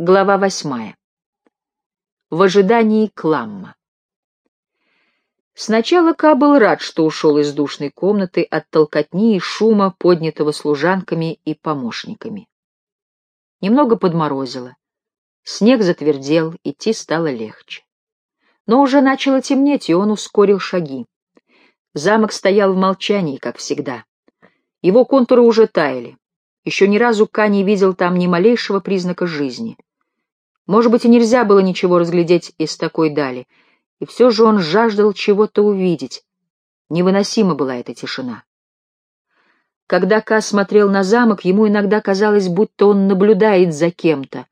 Глава восьмая. В ожидании Кламма. Сначала Ка был рад, что ушел из душной комнаты от толкотни и шума, поднятого служанками и помощниками. Немного подморозило. Снег затвердел, идти стало легче. Но уже начало темнеть, и он ускорил шаги. Замок стоял в молчании, как всегда. Его контуры уже таяли. Еще ни разу Ка не видел там ни малейшего признака жизни. Может быть, и нельзя было ничего разглядеть из такой дали, и все же он жаждал чего-то увидеть. Невыносима была эта тишина. Когда Ка смотрел на замок, ему иногда казалось, будто он наблюдает за кем-то,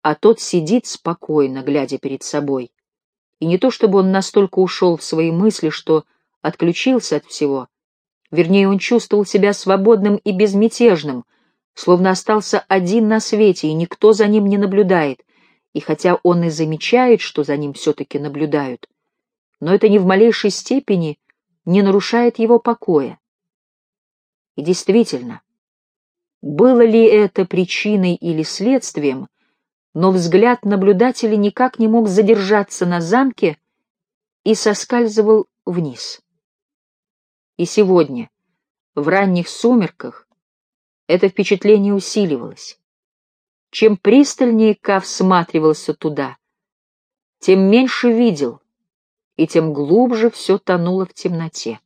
а тот сидит спокойно, глядя перед собой. И не то чтобы он настолько ушел в свои мысли, что отключился от всего. Вернее, он чувствовал себя свободным и безмятежным, словно остался один на свете, и никто за ним не наблюдает, и хотя он и замечает, что за ним все-таки наблюдают, но это ни в малейшей степени не нарушает его покоя. И действительно, было ли это причиной или следствием, но взгляд наблюдателя никак не мог задержаться на замке и соскальзывал вниз. И сегодня, в ранних сумерках, это впечатление усиливалось. Чем пристальнее Ка всматривался туда, тем меньше видел, и тем глубже все тонуло в темноте.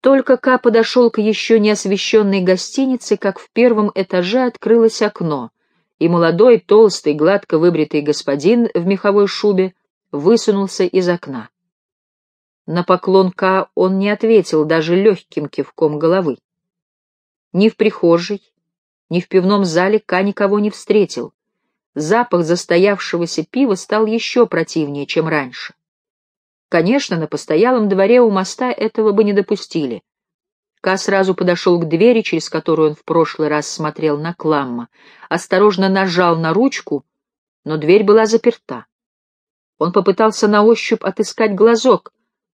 Только Ка подошел к еще не освещенной гостинице, как в первом этаже открылось окно, и молодой, толстый, гладко выбритый господин в меховой шубе высунулся из окна. На поклон Ка он не ответил даже легким кивком головы. Ни в прихожей, ни в пивном зале Ка никого не встретил. Запах застоявшегося пива стал еще противнее, чем раньше. Конечно, на постоялом дворе у моста этого бы не допустили. Ка сразу подошел к двери, через которую он в прошлый раз смотрел на Кламма, осторожно нажал на ручку, но дверь была заперта. Он попытался на ощупь отыскать глазок,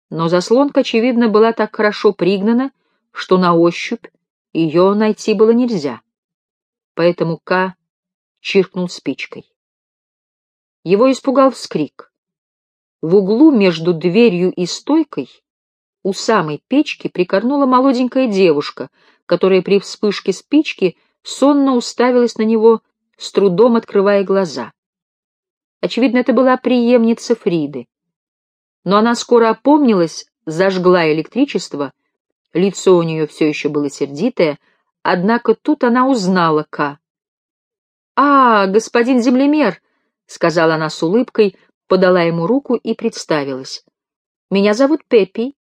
но заслонка, очевидно, была так хорошо пригнана, что на ощупь ее найти было нельзя поэтому К чиркнул спичкой. Его испугал вскрик. В углу между дверью и стойкой у самой печки прикорнула молоденькая девушка, которая при вспышке спички сонно уставилась на него, с трудом открывая глаза. Очевидно, это была преемница Фриды. Но она скоро опомнилась, зажгла электричество, лицо у нее все еще было сердитое, Однако тут она узнала Ка. «А, господин землемер!» — сказала она с улыбкой, подала ему руку и представилась. «Меня зовут Пеппи».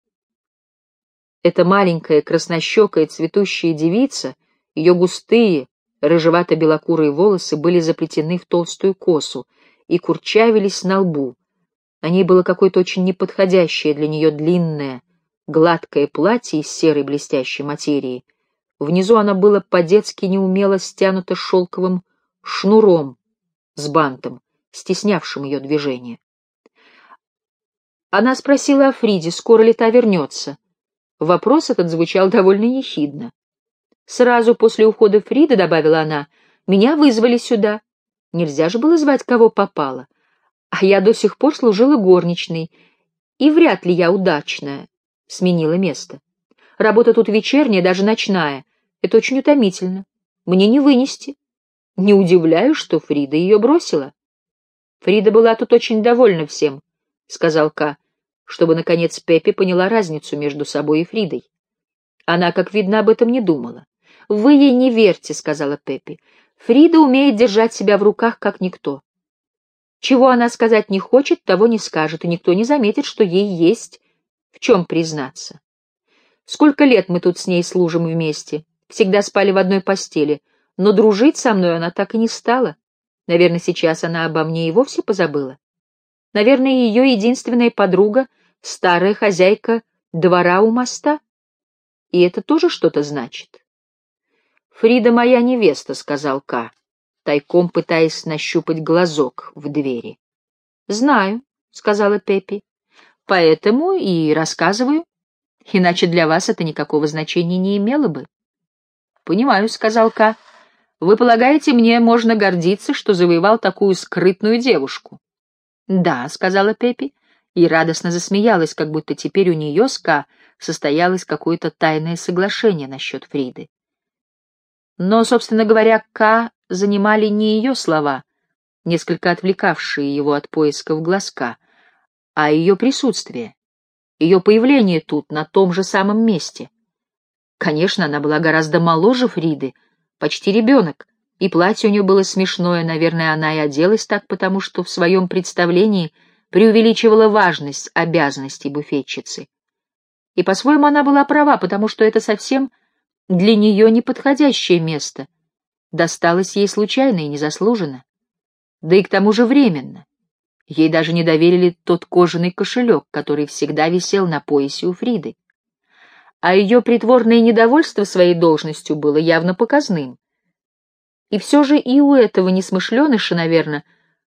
Эта маленькая, краснощекая, цветущая девица, ее густые, рыжевато-белокурые волосы были заплетены в толстую косу и курчавились на лбу. На ней было какое-то очень неподходящее для нее длинное, гладкое платье из серой блестящей материи — Внизу она была по-детски неумело стянута шелковым шнуром с бантом, стеснявшим ее движение. Она спросила о Фриде, скоро ли та вернется. Вопрос этот звучал довольно ехидно. Сразу после ухода Фриды, добавила она, меня вызвали сюда. Нельзя же было звать кого попало. А я до сих пор служила горничной, и вряд ли я удачная сменила место. Работа тут вечерняя, даже ночная, это очень утомительно. Мне не вынести. Не удивляюсь, что Фрида ее бросила. Фрида была тут очень довольна всем, — сказал Ка, чтобы, наконец, Пеппи поняла разницу между собой и Фридой. Она, как видно, об этом не думала. «Вы ей не верьте», — сказала Пеппи. «Фрида умеет держать себя в руках, как никто. Чего она сказать не хочет, того не скажет, и никто не заметит, что ей есть в чем признаться. Сколько лет мы тут с ней служим вместе, всегда спали в одной постели, но дружить со мной она так и не стала. Наверное, сейчас она обо мне и вовсе позабыла. Наверное, ее единственная подруга — старая хозяйка двора у моста. И это тоже что-то значит. «Фрида моя невеста», — сказал Ка, тайком пытаясь нащупать глазок в двери. «Знаю», — сказала Пеппи, — «поэтому и рассказываю. Иначе для вас это никакого значения не имело бы». «Понимаю», — сказал Ка. Вы полагаете, мне можно гордиться, что завоевал такую скрытную девушку? Да, сказала Пеппи, и радостно засмеялась, как будто теперь у нее с Ка состоялось какое-то тайное соглашение насчет Фриды. Но, собственно говоря, Ка занимали не ее слова, несколько отвлекавшие его от поисков глазка, а ее присутствие, ее появление тут, на том же самом месте. Конечно, она была гораздо моложе Фриды, почти ребенок, и платье у нее было смешное, наверное, она и оделась так, потому что в своем представлении преувеличивала важность обязанностей буфетчицы. И по-своему она была права, потому что это совсем для нее неподходящее место. Досталось ей случайно и незаслуженно. Да и к тому же временно. Ей даже не доверили тот кожаный кошелек, который всегда висел на поясе у Фриды а ее притворное недовольство своей должностью было явно показным. И все же и у этого несмышленыша, наверное,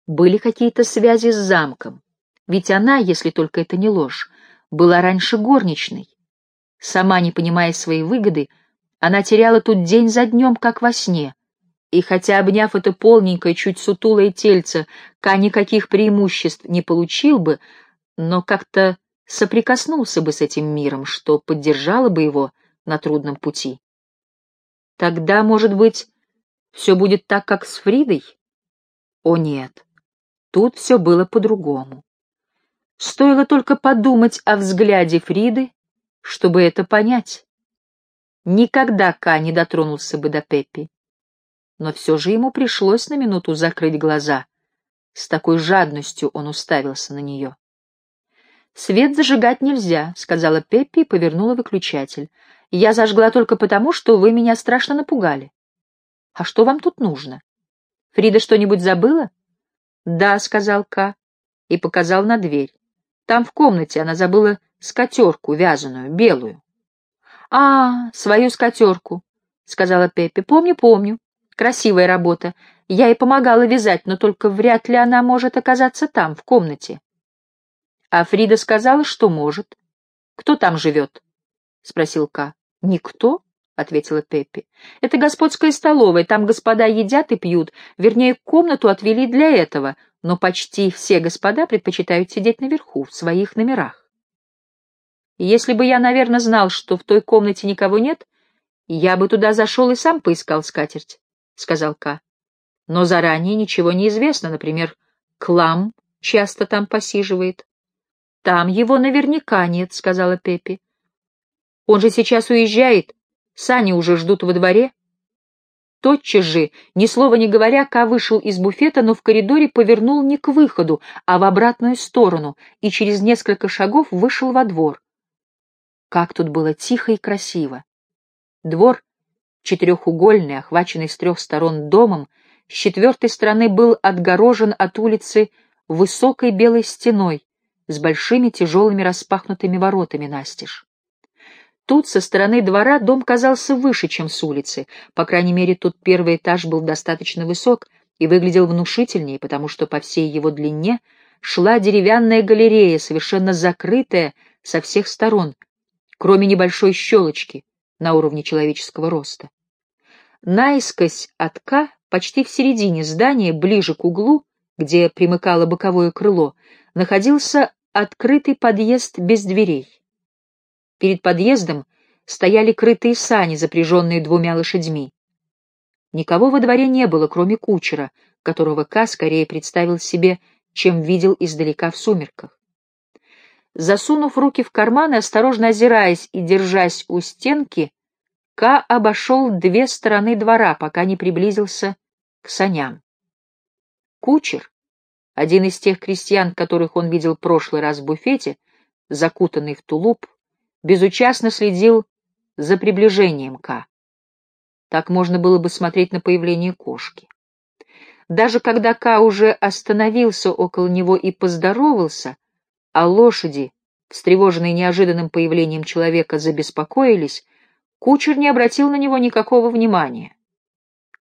были какие-то связи с замком, ведь она, если только это не ложь, была раньше горничной. Сама не понимая своей выгоды, она теряла тут день за днем, как во сне, и хотя, обняв это полненькое, чуть сутулое тельце, Ка никаких преимуществ не получил бы, но как-то соприкоснулся бы с этим миром, что поддержало бы его на трудном пути. Тогда, может быть, все будет так, как с Фридой? О нет, тут все было по-другому. Стоило только подумать о взгляде Фриды, чтобы это понять. Никогда Ка не дотронулся бы до Пеппи. Но все же ему пришлось на минуту закрыть глаза. С такой жадностью он уставился на нее. «Свет зажигать нельзя», — сказала Пеппи и повернула выключатель. «Я зажгла только потому, что вы меня страшно напугали». «А что вам тут нужно? Фрида что-нибудь забыла?» «Да», — сказал Ка и показал на дверь. «Там в комнате она забыла скатерку вязаную, белую». «А, свою скатерку», — сказала Пеппи. «Помню, помню. Красивая работа. Я ей помогала вязать, но только вряд ли она может оказаться там, в комнате». А Фрида сказала, что может. Кто там живет? — спросил Ка. — Никто, — ответила Пеппи. — Это господская столовая, там господа едят и пьют. Вернее, комнату отвели для этого, но почти все господа предпочитают сидеть наверху, в своих номерах. Если бы я, наверное, знал, что в той комнате никого нет, я бы туда зашел и сам поискал скатерть, — сказал Ка. Но заранее ничего не известно, например, Клам часто там посиживает. Там его наверняка нет, — сказала Пеппи. Он же сейчас уезжает. Сани уже ждут во дворе. Тотчас же, ни слова не говоря, Ка вышел из буфета, но в коридоре повернул не к выходу, а в обратную сторону, и через несколько шагов вышел во двор. Как тут было тихо и красиво. Двор, четырехугольный, охваченный с трех сторон домом, с четвертой стороны был отгорожен от улицы высокой белой стеной, с большими тяжелыми распахнутыми воротами настежь. Тут, со стороны двора, дом казался выше, чем с улицы. По крайней мере, тут первый этаж был достаточно высок и выглядел внушительнее, потому что по всей его длине шла деревянная галерея, совершенно закрытая со всех сторон, кроме небольшой щелочки на уровне человеческого роста. Наискось от К, почти в середине здания, ближе к углу, где примыкало боковое крыло, находился открытый подъезд без дверей. Перед подъездом стояли крытые сани, запряженные двумя лошадьми. Никого во дворе не было, кроме кучера, которого Ка скорее представил себе, чем видел издалека в сумерках. Засунув руки в карманы, осторожно озираясь и держась у стенки, Ка обошел две стороны двора, пока не приблизился к саням. Кучер, один из тех крестьян, которых он видел прошлый раз в буфете, закутанный в тулуп, безучастно следил за приближением К. Так можно было бы смотреть на появление кошки. Даже когда К уже остановился около него и поздоровался, а лошади, встревоженные неожиданным появлением человека, забеспокоились, кучер не обратил на него никакого внимания.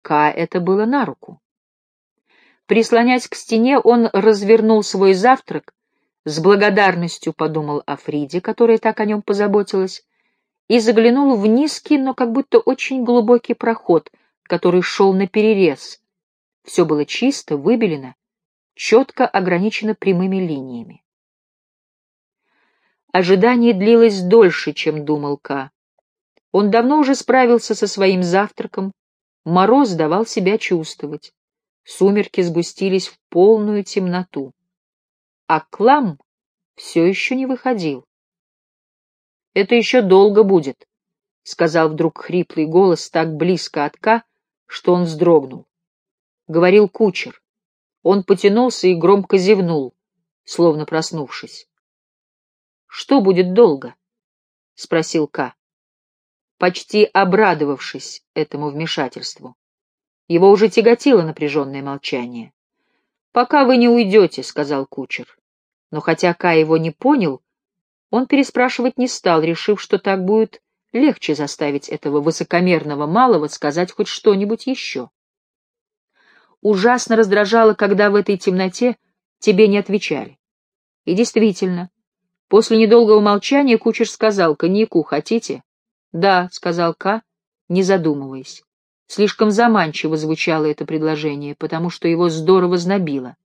К это было на руку. Прислонясь к стене, он развернул свой завтрак, с благодарностью подумал о Фриде, которая так о нем позаботилась, и заглянул в низкий, но как будто очень глубокий проход, который шел на перерез. Все было чисто, выбелено, четко ограничено прямыми линиями. Ожидание длилось дольше, чем думал Ка. Он давно уже справился со своим завтраком, мороз давал себя чувствовать, сумерки сгустились в полную темноту. А Клам все еще не выходил. «Это еще долго будет», — сказал вдруг хриплый голос так близко от Ка, что он вздрогнул. Говорил кучер. Он потянулся и громко зевнул, словно проснувшись. «Что будет долго?» — спросил Ка, почти обрадовавшись этому вмешательству. Его уже тяготило напряженное молчание. «Пока вы не уйдете», — сказал кучер. Но хотя Ка его не понял, он переспрашивать не стал, решив, что так будет легче заставить этого высокомерного малого сказать хоть что-нибудь еще. Ужасно раздражало, когда в этой темноте тебе не отвечали. И действительно, после недолгого молчания кучер сказал, «Коньяку хотите?» «Да», — сказал Ка, не задумываясь. Слишком заманчиво звучало это предложение, потому что его здорово знобило.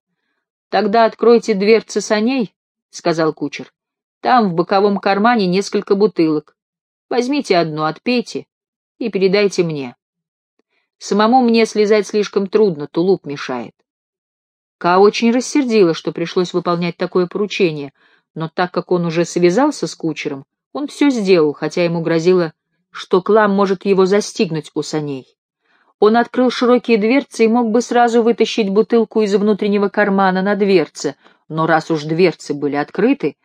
«Тогда откройте дверцы саней», — сказал кучер. «Там в боковом кармане несколько бутылок. Возьмите одну, отпейте и передайте мне. Самому мне слезать слишком трудно, тулуп мешает». Ка очень рассердила, что пришлось выполнять такое поручение, но так как он уже связался с кучером, он все сделал, хотя ему грозило, что Клам может его застигнуть у саней. Он открыл широкие дверцы и мог бы сразу вытащить бутылку из внутреннего кармана на дверце, но раз уж дверцы были открыты,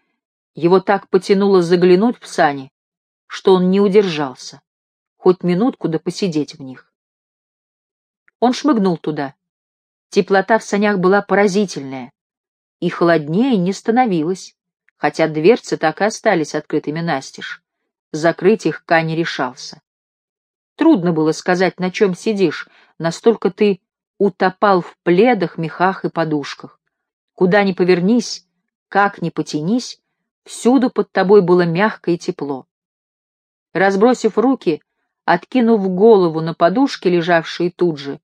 его так потянуло заглянуть в сани, что он не удержался, хоть минутку да посидеть в них. Он шмыгнул туда. Теплота в санях была поразительная, и холоднее не становилось, хотя дверцы так и остались открытыми настежь. Закрыть их Ка не решался. Трудно было сказать, на чем сидишь, настолько ты утопал в пледах, мехах и подушках. Куда ни повернись, как ни потянись, всюду под тобой было мягко и тепло. Разбросив руки, откинув голову на подушки, лежавшие тут же,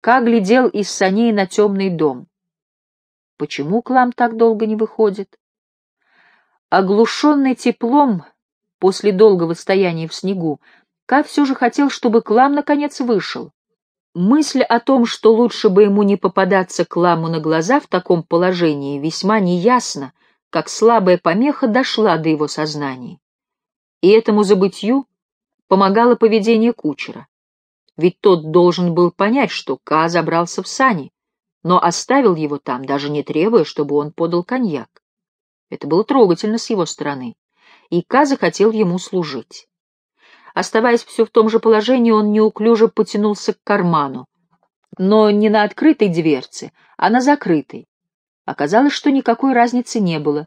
как глядел из саней на темный дом. Почему Клам так долго не выходит? Оглушенный теплом после долгого стояния в снегу, Ка все же хотел, чтобы Клам наконец вышел. Мысль о том, что лучше бы ему не попадаться Кламу на глаза в таком положении, весьма неясно, как слабая помеха дошла до его сознания. И этому забытью помогало поведение кучера. Ведь тот должен был понять, что Ка забрался в сани, но оставил его там, даже не требуя, чтобы он подал коньяк. Это было трогательно с его стороны, и Ка захотел ему служить. Оставаясь все в том же положении, он неуклюже потянулся к карману. Но не на открытой дверце, а на закрытой. Оказалось, что никакой разницы не было.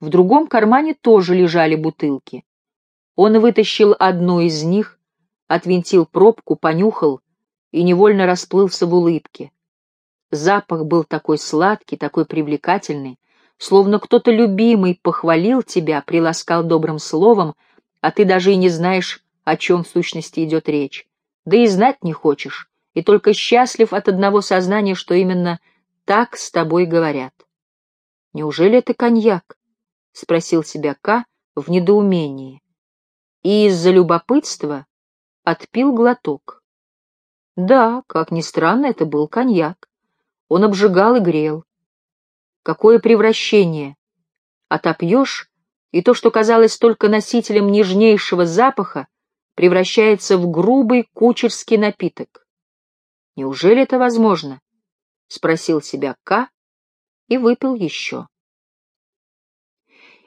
В другом кармане тоже лежали бутылки. Он вытащил одну из них, отвинтил пробку, понюхал и невольно расплылся в улыбке. Запах был такой сладкий, такой привлекательный, словно кто-то любимый похвалил тебя, приласкал добрым словом, а ты даже и не знаешь, о чем в сущности идет речь. Да и знать не хочешь, и только счастлив от одного сознания, что именно так с тобой говорят. «Неужели это коньяк?» — спросил себя К в недоумении. И из-за любопытства отпил глоток. Да, как ни странно, это был коньяк. Он обжигал и грел. Какое превращение! Отопьешь, и то, что казалось только носителем нежнейшего запаха, превращается в грубый кучерский напиток. Неужели это возможно? — спросил себя К и выпил еще.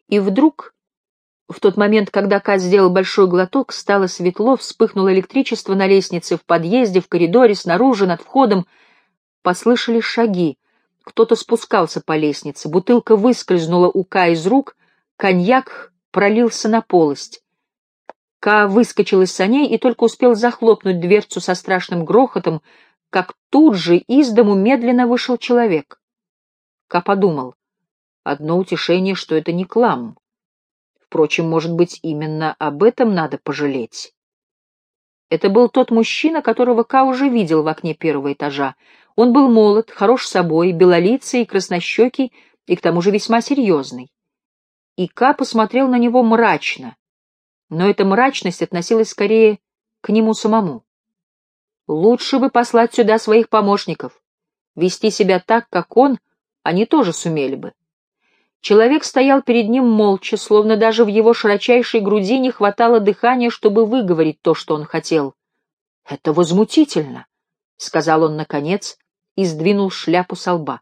И вдруг, в тот момент, когда К сделал большой глоток, стало светло, вспыхнуло электричество на лестнице, в подъезде, в коридоре, снаружи, над входом. Послышались шаги. Кто-то спускался по лестнице, бутылка выскользнула у К из рук, коньяк пролился на полость. Ка выскочил из саней и только успел захлопнуть дверцу со страшным грохотом, как тут же из дому медленно вышел человек. Ка подумал, одно утешение, что это не клам. Впрочем, может быть, именно об этом надо пожалеть. Это был тот мужчина, которого Ка уже видел в окне первого этажа. Он был молод, хорош собой, белолицый краснощекий, и к тому же весьма серьезный. И Ка посмотрел на него мрачно, но эта мрачность относилась скорее к нему самому. Лучше бы послать сюда своих помощников. Вести себя так, как он, они тоже сумели бы. Человек стоял перед ним молча, словно даже в его широчайшей груди не хватало дыхания, чтобы выговорить то, что он хотел. — Это возмутительно, — сказал он наконец и сдвинул шляпу со лба.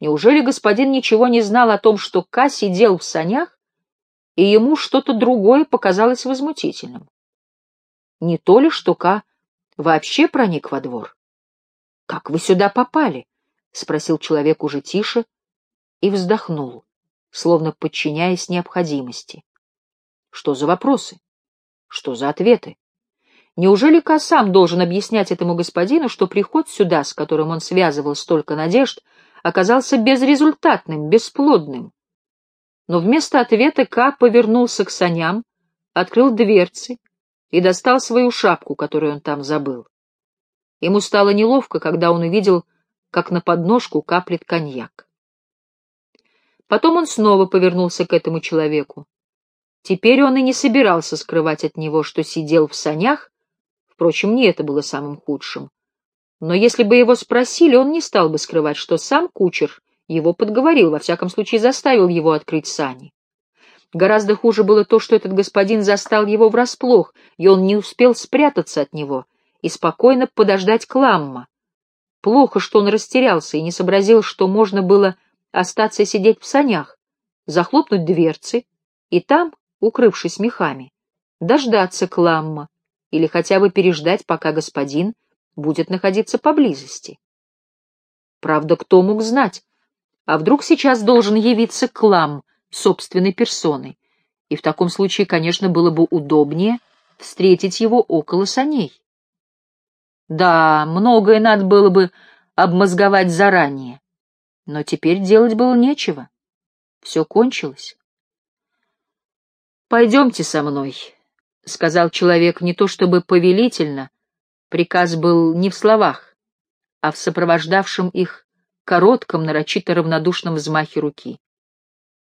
Неужели господин ничего не знал о том, что Ка сидел в санях, и ему что-то другое показалось возмутительным? Не то ли, что Ка вообще проник во двор? — Как вы сюда попали? — спросил человек уже тише и вздохнул, словно подчиняясь необходимости. Что за вопросы? Что за ответы? Неужели Ка сам должен объяснять этому господину, что приход сюда, с которым он связывал столько надежд, оказался безрезультатным, бесплодным? Но вместо ответа Ка повернулся к саням, открыл дверцы, и достал свою шапку, которую он там забыл. Ему стало неловко, когда он увидел, как на подножку каплет коньяк. Потом он снова повернулся к этому человеку. Теперь он и не собирался скрывать от него, что сидел в санях, впрочем, не это было самым худшим. Но если бы его спросили, он не стал бы скрывать, что сам кучер его подговорил, во всяком случае заставил его открыть сани. Гораздо хуже было то, что этот господин застал его врасплох, и он не успел спрятаться от него и спокойно подождать Кламма. Плохо, что он растерялся и не сообразил, что можно было остаться сидеть в санях, захлопнуть дверцы и там, укрывшись мехами, дождаться Кламма или хотя бы переждать, пока господин будет находиться поблизости. Правда, кто мог знать? А вдруг сейчас должен явиться Клам, собственной персоной, и в таком случае, конечно, было бы удобнее встретить его около саней. Да, многое надо было бы обмозговать заранее, но теперь делать было нечего. Все кончилось. «Пойдемте со мной», — сказал человек не то чтобы повелительно, приказ был не в словах, а в сопровождавшем их коротком, нарочито равнодушном взмахе руки.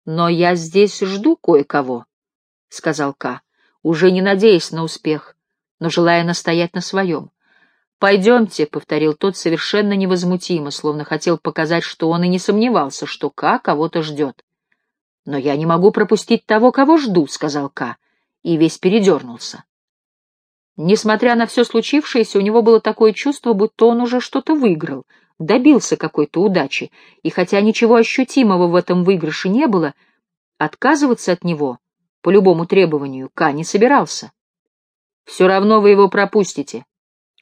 «Но я здесь жду кое-кого», — сказал Ка, уже не надеясь на успех, но желая настоять на своем. «Пойдемте», — повторил тот совершенно невозмутимо, словно хотел показать, что он и не сомневался, что Ка кого-то ждет. «Но я не могу пропустить того, кого жду», — сказал Ка, и весь передернулся. Несмотря на все случившееся, у него было такое чувство, будто он уже что-то выиграл — добился какой-то удачи, и хотя ничего ощутимого в этом выигрыше не было, отказываться от него по любому требованию Ка не собирался. «Все равно вы его пропустите.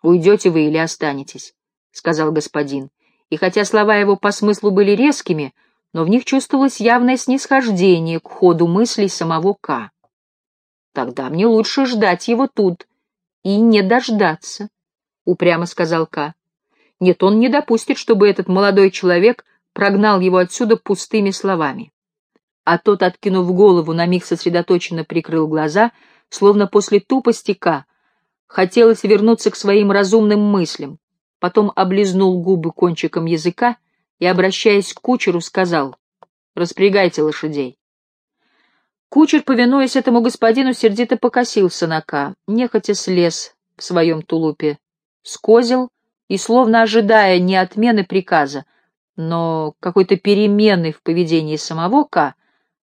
Уйдете вы или останетесь», — сказал господин, и хотя слова его по смыслу были резкими, но в них чувствовалось явное снисхождение к ходу мыслей самого Ка. «Тогда мне лучше ждать его тут и не дождаться», — упрямо сказал Ка. Нет, он не допустит, чтобы этот молодой человек прогнал его отсюда пустыми словами. А тот, откинув голову, на миг сосредоточенно прикрыл глаза, словно после тупости К. Хотелось вернуться к своим разумным мыслям. Потом облизнул губы кончиком языка и, обращаясь к кучеру, сказал «Распрягайте лошадей». Кучер, повинуясь этому господину, сердито покосился на Ка, нехотя слез в своем тулупе, скозил и, словно ожидая не отмены приказа, но какой-то перемены в поведении самого К,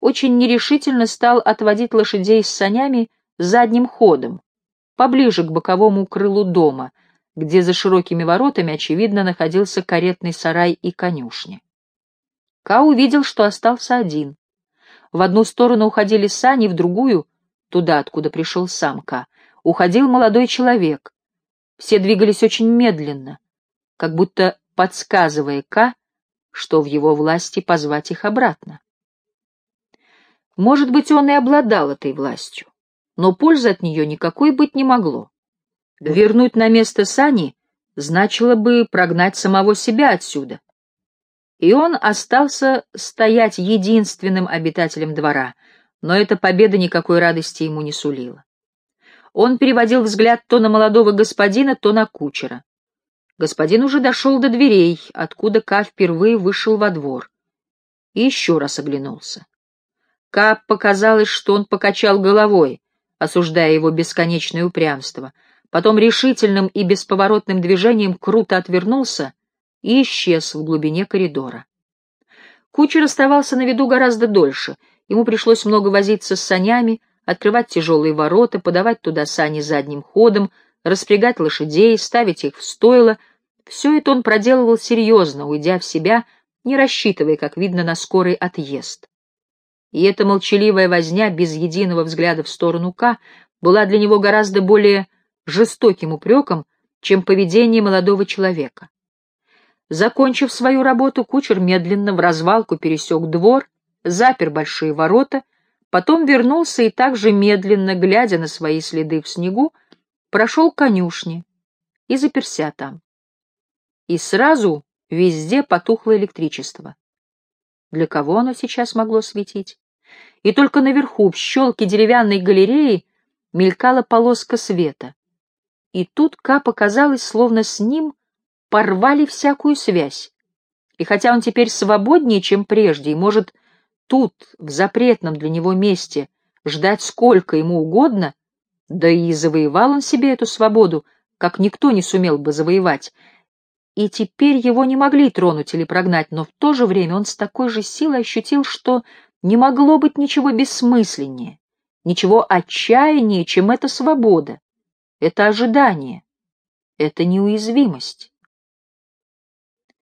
очень нерешительно стал отводить лошадей с санями задним ходом, поближе к боковому крылу дома, где за широкими воротами, очевидно, находился каретный сарай и конюшня. Ка увидел, что остался один. В одну сторону уходили сани, в другую, туда, откуда пришел сам Ка, уходил молодой человек, все двигались очень медленно, как будто подсказывая К, что в его власти позвать их обратно. Может быть, он и обладал этой властью, но пользы от нее никакой быть не могло. Вернуть на место Сани значило бы прогнать самого себя отсюда. И он остался стоять единственным обитателем двора, но эта победа никакой радости ему не сулила. Он переводил взгляд то на молодого господина, то на кучера. Господин уже дошел до дверей, откуда Ка впервые вышел во двор. И еще раз оглянулся. Ка показалось, что он покачал головой, осуждая его бесконечное упрямство. Потом решительным и бесповоротным движением круто отвернулся и исчез в глубине коридора. Кучер оставался на виду гораздо дольше. Ему пришлось много возиться с санями, открывать тяжелые ворота, подавать туда сани задним ходом, распрягать лошадей, ставить их в стойло. Все это он проделывал серьезно, уйдя в себя, не рассчитывая, как видно, на скорый отъезд. И эта молчаливая возня без единого взгляда в сторону К была для него гораздо более жестоким упреком, чем поведение молодого человека. Закончив свою работу, кучер медленно в развалку пересек двор, запер большие ворота, потом вернулся и также медленно, глядя на свои следы в снегу, прошел к конюшне и заперся там. И сразу везде потухло электричество. Для кого оно сейчас могло светить? И только наверху, в щелке деревянной галереи, мелькала полоска света. И тут Ка показалось, словно с ним порвали всякую связь. И хотя он теперь свободнее, чем прежде, и может тут, в запретном для него месте, ждать сколько ему угодно, да и завоевал он себе эту свободу, как никто не сумел бы завоевать, и теперь его не могли тронуть или прогнать, но в то же время он с такой же силой ощутил, что не могло быть ничего бессмысленнее, ничего отчаяннее, чем эта свобода, это ожидание, это неуязвимость.